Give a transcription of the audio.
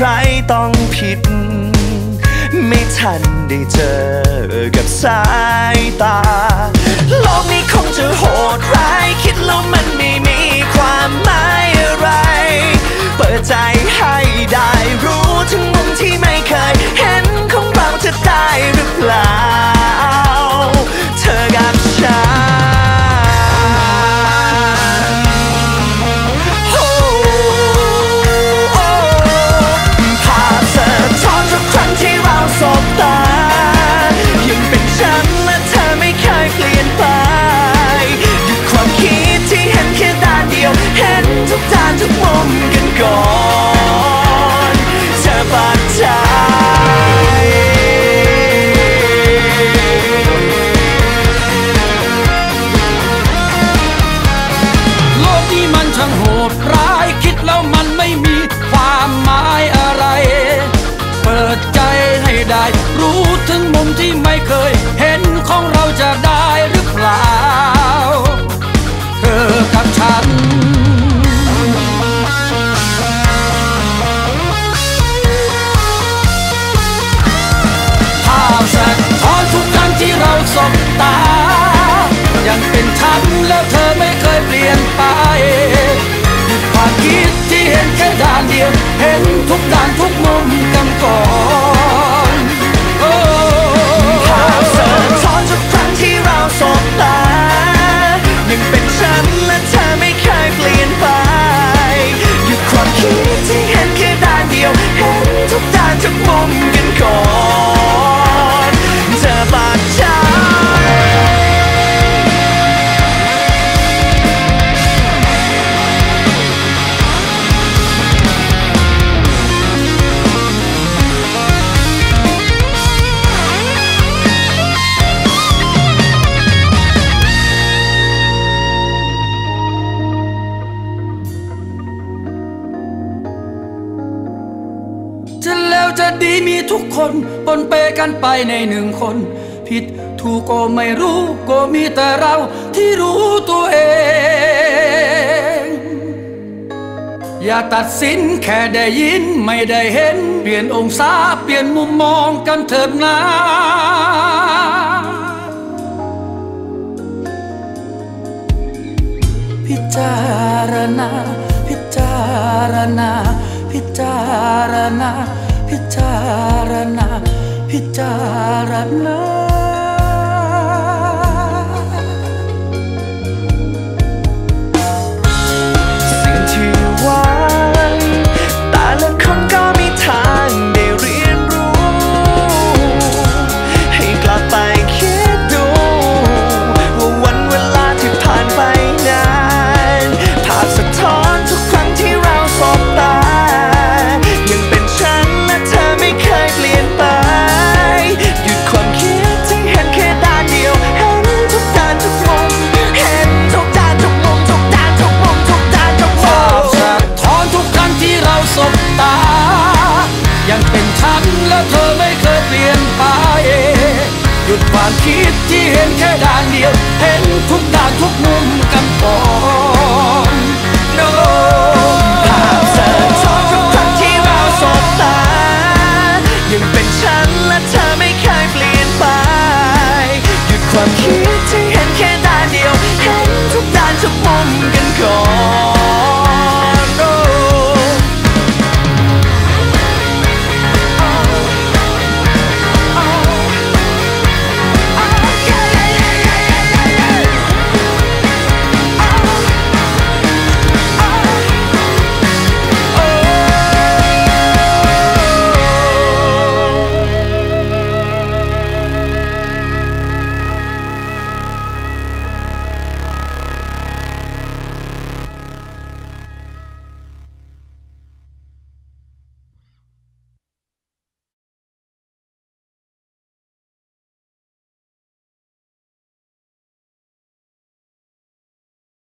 ใครต้องผิด ไม่ทันได้เจอกับสายตา โลกนี้คงจะโหดร้าย คิดแล้วมันไม่มีความหมาย จะแล้วจะดีมีทุกคนปนเปกันไปในหนึ่งคน ผิดถูกก็ไม่รู้ก็มีแต่เราที่รู้ตัวเอง อย่าตัดสินแค่ได้ยินไม่ได้เห็น เปลี่ยนองศาเปลี่ยนมุมมองกันเถิดนะพิจารณา พิจารณา พิจารณา พิจารณา พิจารณา หยุดความคิดที่เห็นแค่ด้านเดียว เห็นทุกด้านทุกมุมกันพอ